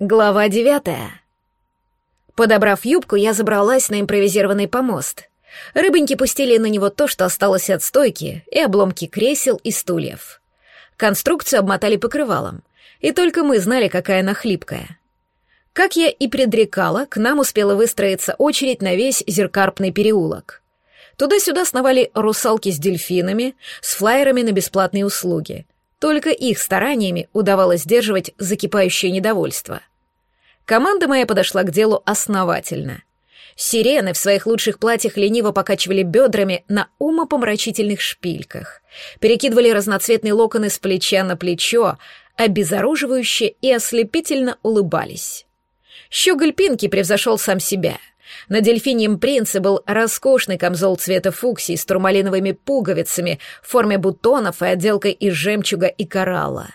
Глава девятая. Подобрав юбку, я забралась на импровизированный помост. Рыбоньки пустили на него то, что осталось от стойки, и обломки кресел и стульев. Конструкцию обмотали покрывалом, и только мы знали, какая она хлипкая. Как я и предрекала, к нам успела выстроиться очередь на весь зеркарпный переулок. Туда-сюда сновали русалки с дельфинами, с флайерами на бесплатные услуги. Только их стараниями удавалось сдерживать закипающее недовольство. Команда моя подошла к делу основательно. Сирены в своих лучших платьях лениво покачивали бедрами на умопомрачительных шпильках, перекидывали разноцветные локоны с плеча на плечо, обезоруживающе и ослепительно улыбались. Щеголь Пинки превзошел сам себя. На дельфиньем принце был роскошный камзол цвета фуксии с турмалиновыми пуговицами в форме бутонов и отделкой из жемчуга и коралла.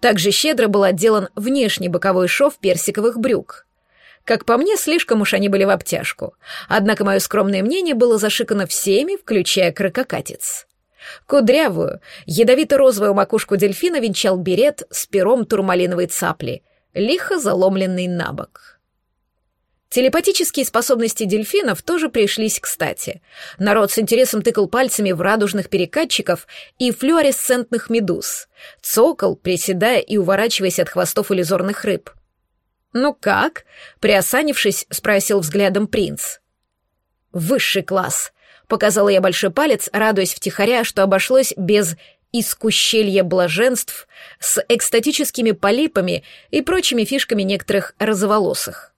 Также щедро был отделан внешний боковой шов персиковых брюк. Как по мне, слишком уж они были в обтяжку. Однако мое скромное мнение было зашикано всеми, включая крококатец. Кудрявую, ядовито-розовую макушку дельфина венчал берет с пером турмалиновой цапли, лихо заломленный на бок. Телепатические способности дельфинов тоже пришлись кстати. Народ с интересом тыкал пальцами в радужных перекатчиков и флюоресцентных медуз. Цокол, приседая и уворачиваясь от хвостов иллюзорных рыб. «Ну как?» — приосанившись, спросил взглядом принц. «Высший класс», — показала я большой палец, радуясь втихаря, что обошлось без искущелья блаженств с экстатическими полипами и прочими фишками некоторых розоволосых.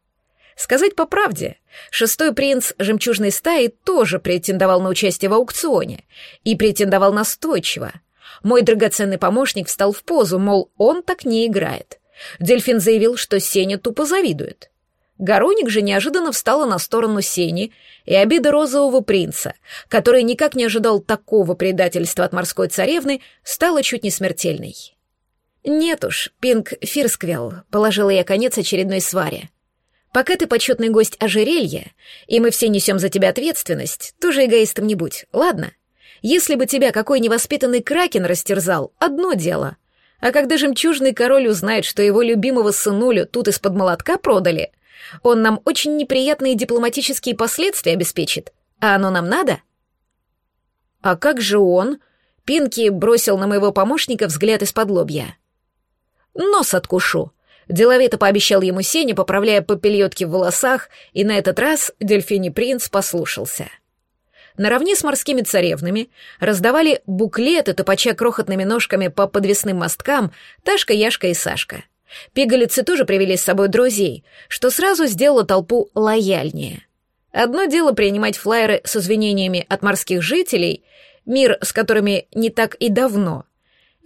Сказать по правде, шестой принц жемчужной стаи тоже претендовал на участие в аукционе и претендовал настойчиво. Мой драгоценный помощник встал в позу, мол, он так не играет. Дельфин заявил, что Сеня тупо завидует. Гороник же неожиданно встала на сторону Сени и обида розового принца, который никак не ожидал такого предательства от морской царевны, стала чуть не смертельной. «Нет уж, Пинг Фирсквелл», — положила я конец очередной сваре. Пока ты почетный гость ожерелья, и мы все несем за тебя ответственность, тоже эгоистом не будь, ладно? Если бы тебя какой невоспитанный кракен растерзал, одно дело. А когда жемчужный король узнает, что его любимого сынулю тут из-под молотка продали, он нам очень неприятные дипломатические последствия обеспечит. А оно нам надо? А как же он? Пинки бросил на моего помощника взгляд из-под лобья. Нос откушу, Деловито пообещал ему Сеня, поправляя попельотки в волосах, и на этот раз дельфини принц послушался. Наравне с морскими царевнами раздавали буклеты, топача крохотными ножками по подвесным мосткам Ташка, Яшка и Сашка. Пигалицы тоже привели с собой друзей, что сразу сделало толпу лояльнее. Одно дело принимать флайеры с извинениями от морских жителей, мир с которыми не так и давно,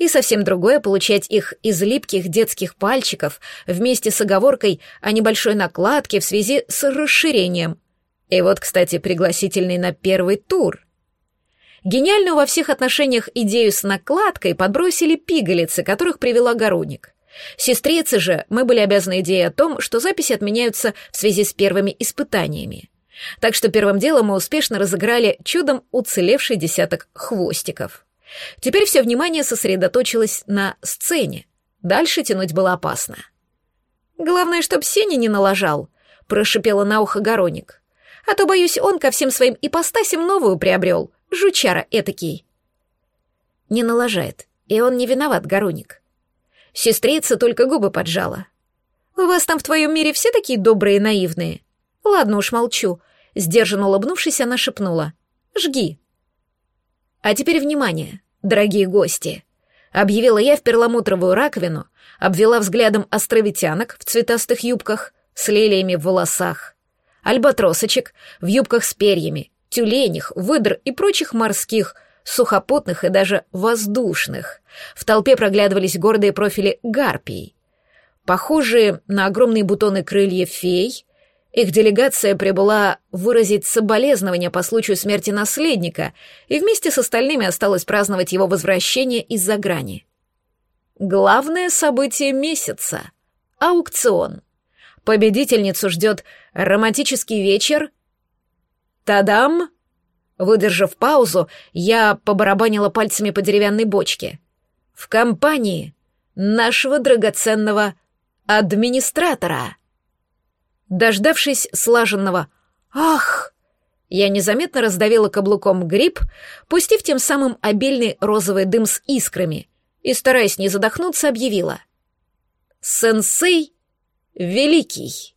и совсем другое получать их из липких детских пальчиков вместе с оговоркой о небольшой накладке в связи с расширением. И вот, кстати, пригласительный на первый тур. Гениальную во всех отношениях идею с накладкой подбросили пигалицы, которых привела Горуник. Сестрицы же мы были обязаны идеей о том, что записи отменяются в связи с первыми испытаниями. Так что первым делом мы успешно разыграли чудом уцелевший десяток хвостиков. Теперь все внимание сосредоточилось на сцене. Дальше тянуть было опасно. «Главное, чтоб Сеня не налажал», — прошипела на ухо Гороник. «А то, боюсь, он ко всем своим ипостасям новую приобрел, жучара этакий». Не налажает, и он не виноват, Гороник. Сестрица только губы поджала. «У вас там в твоем мире все такие добрые и наивные?» «Ладно уж, молчу», — сдержанно улыбнувшись, она шепнула. «Жги». А теперь внимание, дорогие гости. Объявила я в перламутровую раковину, обвела взглядом островитянок в цветастых юбках с лилиями в волосах, альбатросочек в юбках с перьями, тюленях, выдр и прочих морских, сухопутных и даже воздушных. В толпе проглядывались гордые профили гарпий, похожие на огромные бутоны крыльев фей, их делегация прибыла выразить соболезнования по случаю смерти наследника и вместе с остальными осталось праздновать его возвращение из-за грани. Главное событие месяца — аукцион. Победительницу ждет романтический вечер. Тадам! Выдержав паузу, я побарабанила пальцами по деревянной бочке. В компании нашего драгоценного администратора. Дождавшись слаженного «Ах!», я незаметно раздавила каблуком гриб, пустив тем самым обильный розовый дым с искрами, и, стараясь не задохнуться, объявила «Сенсей великий!».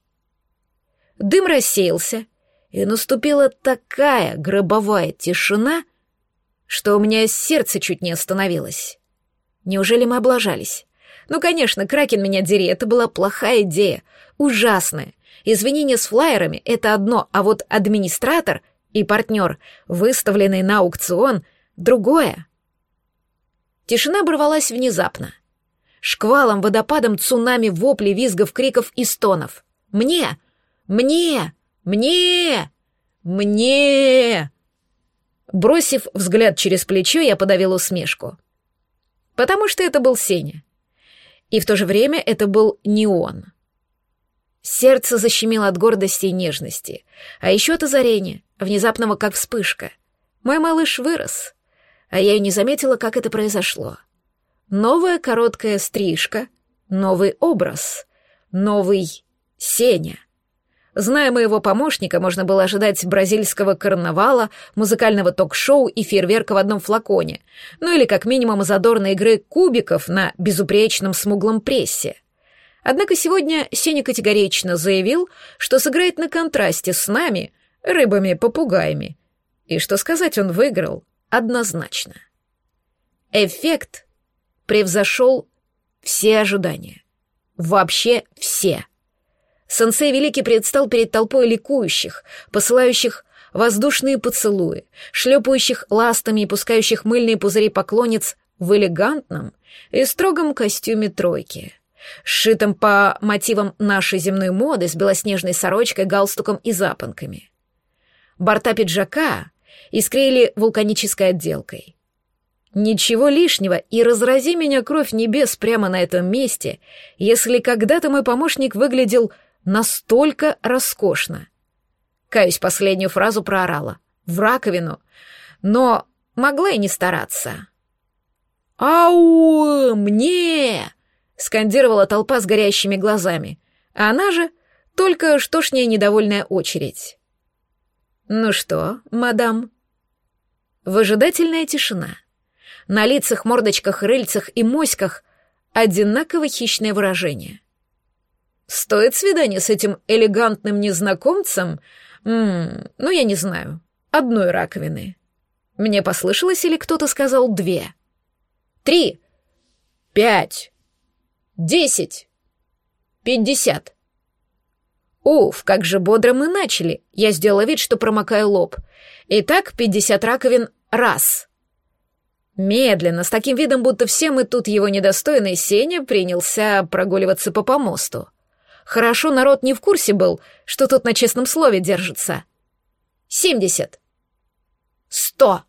Дым рассеялся, и наступила такая гробовая тишина, что у меня сердце чуть не остановилось. Неужели мы облажались? Ну, конечно, Кракен меня дери, это была плохая идея, ужасная. Извинения с флайерами — это одно, а вот администратор и партнер, выставленный на аукцион, — другое. Тишина оборвалась внезапно. Шквалом, водопадом, цунами, вопли, визгов, криков и стонов. «Мне! Мне! Мне! Мне!» Бросив взгляд через плечо, я подавил усмешку. Потому что это был Сеня. И в то же время это был не он. Сердце защемило от гордости и нежности, а еще от озарения, внезапного как вспышка. Мой малыш вырос, а я и не заметила, как это произошло. Новая короткая стрижка, новый образ, новый Сеня. Зная моего помощника, можно было ожидать бразильского карнавала, музыкального ток-шоу и фейерверка в одном флаконе, ну или как минимум задорной игры кубиков на безупречном смуглом прессе. Однако сегодня Сеня категорично заявил, что сыграет на контрасте с нами, рыбами-попугаями. И что сказать, он выиграл однозначно. Эффект превзошел все ожидания. Вообще все. Сенсей Великий предстал перед толпой ликующих, посылающих воздушные поцелуи, шлепающих ластами и пускающих мыльные пузыри поклонниц в элегантном и строгом костюме тройки, сшитом по мотивам нашей земной моды с белоснежной сорочкой, галстуком и запонками. Борта пиджака искрили вулканической отделкой. Ничего лишнего, и разрази меня кровь небес прямо на этом месте, если когда-то мой помощник выглядел настолько роскошно. Каюсь, последнюю фразу проорала. В раковину. Но могла и не стараться. «Ау! Мне!» — скандировала толпа с горящими глазами. А она же только что ней недовольная очередь. «Ну что, мадам?» Выжидательная тишина. На лицах, мордочках, рыльцах и моськах одинаково хищное выражение. Стоит свидание с этим элегантным незнакомцем? Ммм, ну я не знаю. Одной раковины. Мне послышалось или кто-то сказал две? Три. Пять. Десять. Пятьдесят. Уф, как же бодро мы начали. Я сделала вид, что промокаю лоб. Итак, пятьдесят раковин раз. Медленно, с таким видом, будто все мы тут его недостойный Сеня принялся прогуливаться по помосту. Хорошо народ не в курсе был, что тут на честном слове держится. Семьдесят. Сто.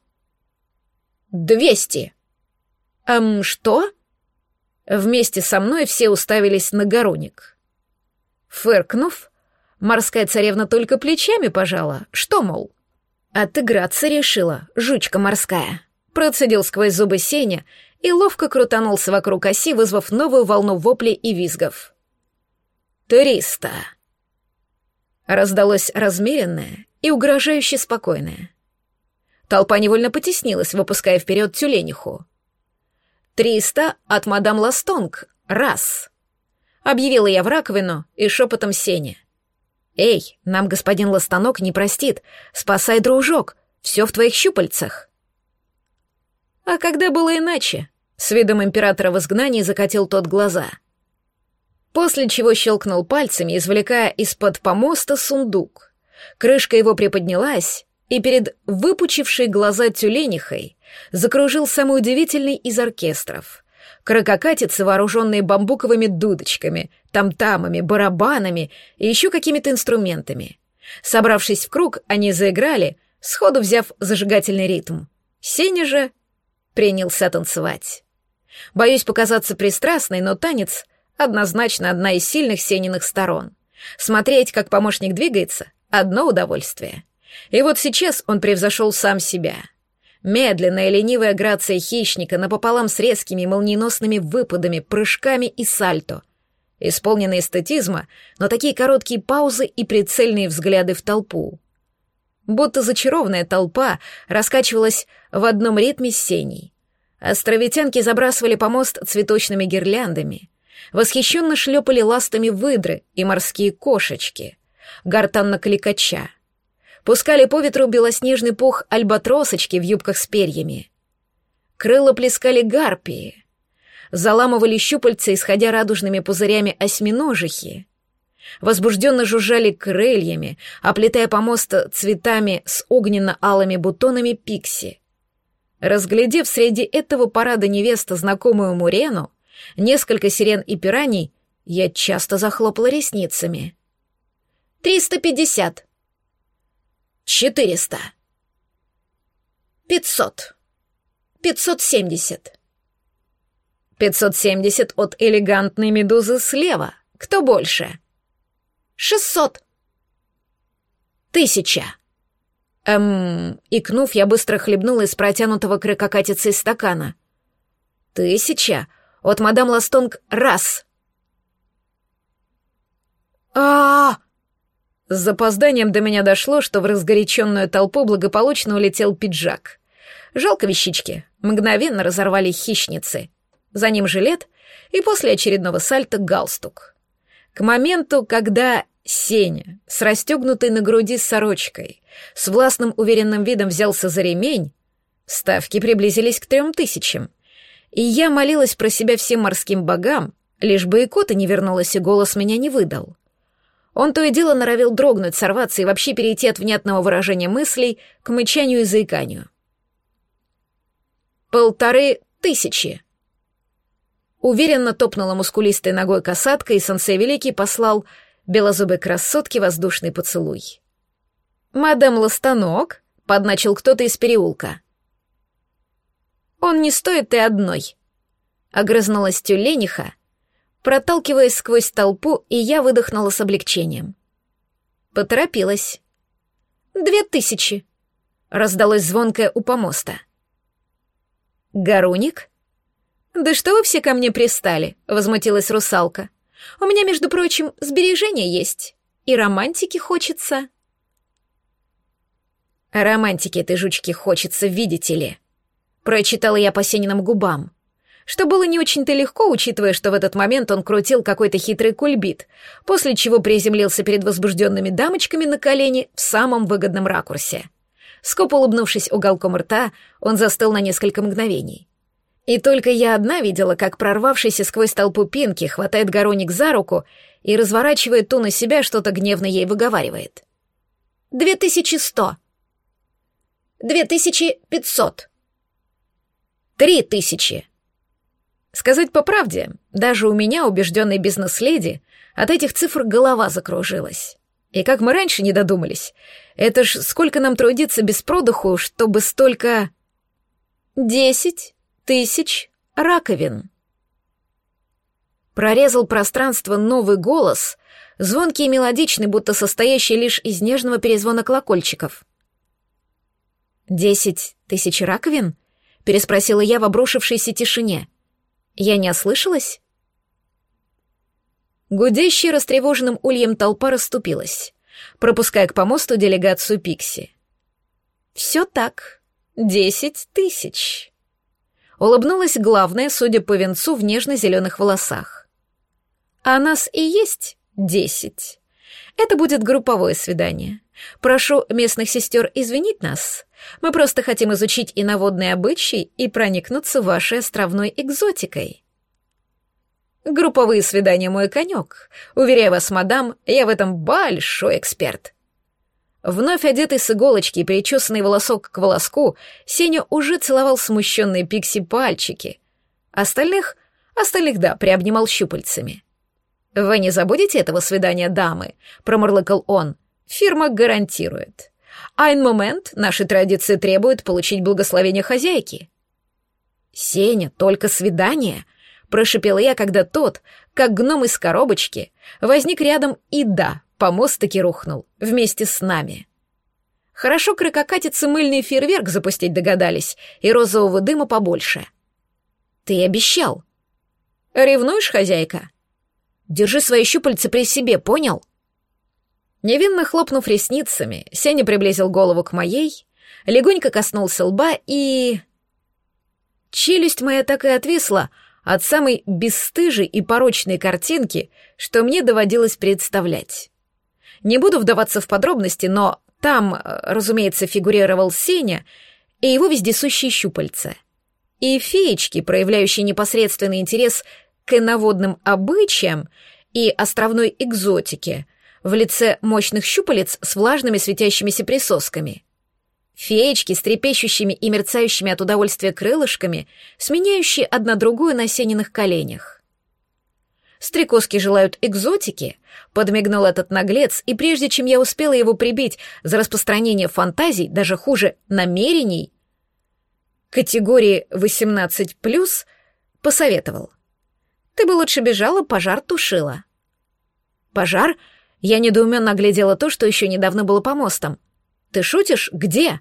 Двести. Эм, что? Вместе со мной все уставились на Гороник. Фыркнув, морская царевна только плечами пожала. Что, мол? Отыграться решила, жучка морская. Процедил сквозь зубы Сеня и ловко крутанулся вокруг оси, вызвав новую волну воплей и визгов. «Триста!» Раздалось размеренное и угрожающе спокойное. Толпа невольно потеснилась, выпуская вперед тюлениху. «Триста от мадам Ластонг, раз!» Объявила я в раковину и шепотом Сене. «Эй, нам господин Ластонок не простит. Спасай, дружок, все в твоих щупальцах». А когда было иначе? С видом императора в изгнании закатил тот глаза — после чего щелкнул пальцами, извлекая из-под помоста сундук. Крышка его приподнялась, и перед выпучившей глаза тюленихой закружил самый удивительный из оркестров. Крококатицы, вооруженные бамбуковыми дудочками, тамтамами, барабанами и еще какими-то инструментами. Собравшись в круг, они заиграли, сходу взяв зажигательный ритм. Сеня же принялся танцевать. Боюсь показаться пристрастной, но танец Однозначно одна из сильных Сениных сторон. Смотреть, как помощник двигается — одно удовольствие. И вот сейчас он превзошел сам себя. Медленная ленивая грация хищника напополам с резкими молниеносными выпадами, прыжками и сальто. исполненные эстетизма, но такие короткие паузы и прицельные взгляды в толпу. Будто зачарованная толпа раскачивалась в одном ритме с сеней. Островитянки забрасывали помост цветочными гирляндами, восхищенно шлепали ластами выдры и морские кошечки, гортанно-кликача. Пускали по ветру белоснежный пух альбатросочки в юбках с перьями. Крыло плескали гарпии. Заламывали щупальца, исходя радужными пузырями осьминожихи. Возбужденно жужжали крыльями, оплетая помост цветами с огненно-алыми бутонами пикси. Разглядев среди этого парада невеста знакомую Мурену, несколько сирен и пираний, я часто захлопала ресницами. «Триста пятьдесят!» «Четыреста!» «Пятьсот!» «Пятьсот семьдесят!» «Пятьсот семьдесят от элегантной медузы слева. Кто больше?» «Шестьсот!» «Тысяча!» Эм, икнув, я быстро хлебнула из протянутого из стакана. «Тысяча!» От мадам Ластонг раз. а С запозданием до меня дошло, что в разгоряченную толпу благополучно улетел пиджак. Жалко вещички, мгновенно разорвали хищницы. За ним жилет и после очередного сальта галстук. К моменту, когда Сеня, с расстегнутой на груди сорочкой, с властным уверенным видом взялся за ремень, ставки приблизились к трем тысячам и я молилась про себя всем морским богам, лишь бы и кота не вернулась и голос меня не выдал. Он то и дело норовил дрогнуть, сорваться и вообще перейти от внятного выражения мыслей к мычанию и заиканию. «Полторы тысячи!» Уверенно топнула мускулистой ногой касатка, и сенсей Великий послал белозубой красотке воздушный поцелуй. «Мадам Ластанок», — подначил кто-то из переулка. Он не стоит и одной. Огрызнулась тюлениха, проталкиваясь сквозь толпу, и я выдохнула с облегчением. Поторопилась. «Две тысячи!» — раздалось звонкое у помоста. «Гаруник?» «Да что вы все ко мне пристали?» — возмутилась русалка. «У меня, между прочим, сбережения есть, и романтики хочется». «Романтики этой жучки хочется, видите ли», Прочитала я по Сениным губам. Что было не очень-то легко, учитывая, что в этот момент он крутил какой-то хитрый кульбит, после чего приземлился перед возбужденными дамочками на колени в самом выгодном ракурсе. Скоп улыбнувшись уголком рта, он застыл на несколько мгновений. И только я одна видела, как прорвавшийся сквозь толпу Пинки хватает Гороник за руку и, разворачивает ту на себя, что-то гневно ей выговаривает. «Две тысячи сто!» «Две тысячи пятьсот!» Три тысячи. Сказать по правде, даже у меня, убежденной бизнес-леди, от этих цифр голова закружилась. И как мы раньше не додумались, это ж сколько нам трудиться без продуху, чтобы столько... Десять тысяч раковин. Прорезал пространство новый голос, звонкий и мелодичный, будто состоящий лишь из нежного перезвона колокольчиков. «Десять тысяч раковин?» переспросила я в обрушившейся тишине. Я не ослышалась? Гудящая растревоженным ульем толпа расступилась, пропуская к помосту делегацию Пикси. «Все так. Десять тысяч». Улыбнулась главная, судя по венцу в нежно-зеленых волосах. «А нас и есть десять. Это будет групповое свидание. Прошу местных сестер извинить нас. Мы просто хотим изучить иноводные обычаи и проникнуться вашей островной экзотикой. Групповые свидания мой конек. Уверяю вас, мадам, я в этом большой эксперт. Вновь одетый с иголочки и причесанный волосок к волоску, Сеня уже целовал смущенные пикси пальчики. Остальных, остальных, да, приобнимал щупальцами. «Вы не забудете этого свидания, дамы?» — промурлыкал он. «Фирма гарантирует. Айн момент наши традиции требуют получить благословение хозяйки». «Сеня, только свидание?» — прошипела я, когда тот, как гном из коробочки, возник рядом и да, помост таки рухнул, вместе с нами. Хорошо крыкокатицы мыльный фейерверк запустить догадались, и розового дыма побольше. «Ты обещал». «Ревнуешь, хозяйка?» Держи свои щупальца при себе, понял?» Невинно хлопнув ресницами, Сеня приблизил голову к моей, легонько коснулся лба и... Челюсть моя так и отвисла от самой бесстыжей и порочной картинки, что мне доводилось представлять. Не буду вдаваться в подробности, но там, э, разумеется, фигурировал Сеня и его вездесущие щупальца. И феечки, проявляющие непосредственный интерес к иноводным обычаям и островной экзотике в лице мощных щупалец с влажными светящимися присосками. Феечки с трепещущими и мерцающими от удовольствия крылышками, сменяющие одна другую на сениных коленях. Стрекозки желают экзотики, подмигнул этот наглец, и прежде чем я успела его прибить за распространение фантазий, даже хуже намерений, категории 18+, посоветовал. Ты бы лучше бежала, пожар тушила. Пожар? Я недоуменно оглядела то, что еще недавно было помостом. Ты шутишь? Где?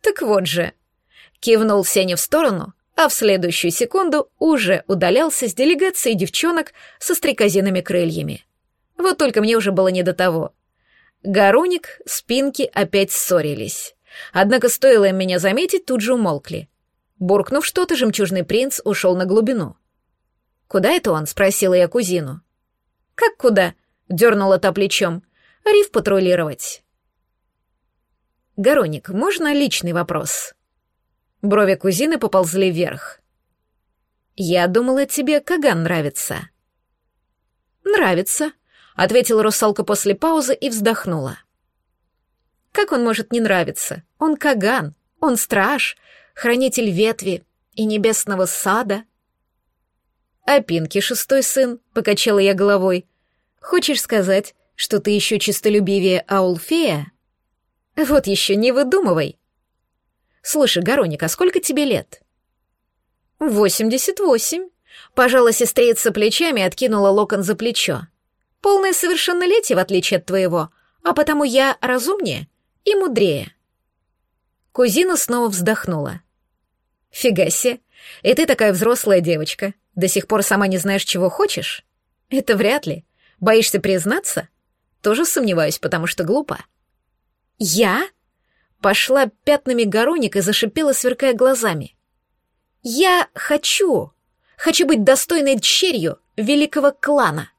Так вот же. Кивнул Сеня в сторону, а в следующую секунду уже удалялся с делегацией девчонок со стрекозиными крыльями. Вот только мне уже было не до того. Гаруник, спинки опять ссорились. Однако стоило им меня заметить, тут же умолкли. Буркнув что-то, жемчужный принц ушел на глубину. «Куда это он?» — спросила я кузину. «Как куда?» — дернула та плечом. «Риф патрулировать». «Гороник, можно личный вопрос?» Брови кузины поползли вверх. «Я думала, тебе Каган нравится». «Нравится», — ответила русалка после паузы и вздохнула. «Как он может не нравиться? Он Каган, он страж, хранитель ветви и небесного сада». «А Пинки шестой сын?» — покачала я головой. «Хочешь сказать, что ты еще чистолюбивее Аулфея?» Вот еще не выдумывай. Слушай, Гороник, а сколько тебе лет? Восемьдесят восемь. Пожала сестрица плечами и откинула локон за плечо. Полное совершеннолетие, в отличие от твоего, а потому я разумнее и мудрее. Кузина снова вздохнула. Фига себе, и ты такая взрослая девочка, до сих пор сама не знаешь, чего хочешь? Это вряд ли. Боишься признаться? Тоже сомневаюсь, потому что глупо. «Я?» Пошла пятнами Гороник и зашипела, сверкая глазами. «Я хочу! Хочу быть достойной дщерью великого клана!»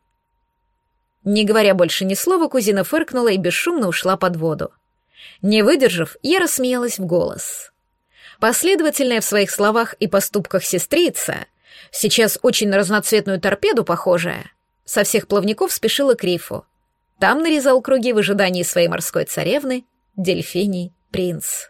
Не говоря больше ни слова, кузина фыркнула и бесшумно ушла под воду. Не выдержав, я рассмеялась в голос. Последовательная в своих словах и поступках сестрица, сейчас очень на разноцветную торпеду похожая, со всех плавников спешила к рифу. Там нарезал круги в ожидании своей морской царевны, дельфиний принц.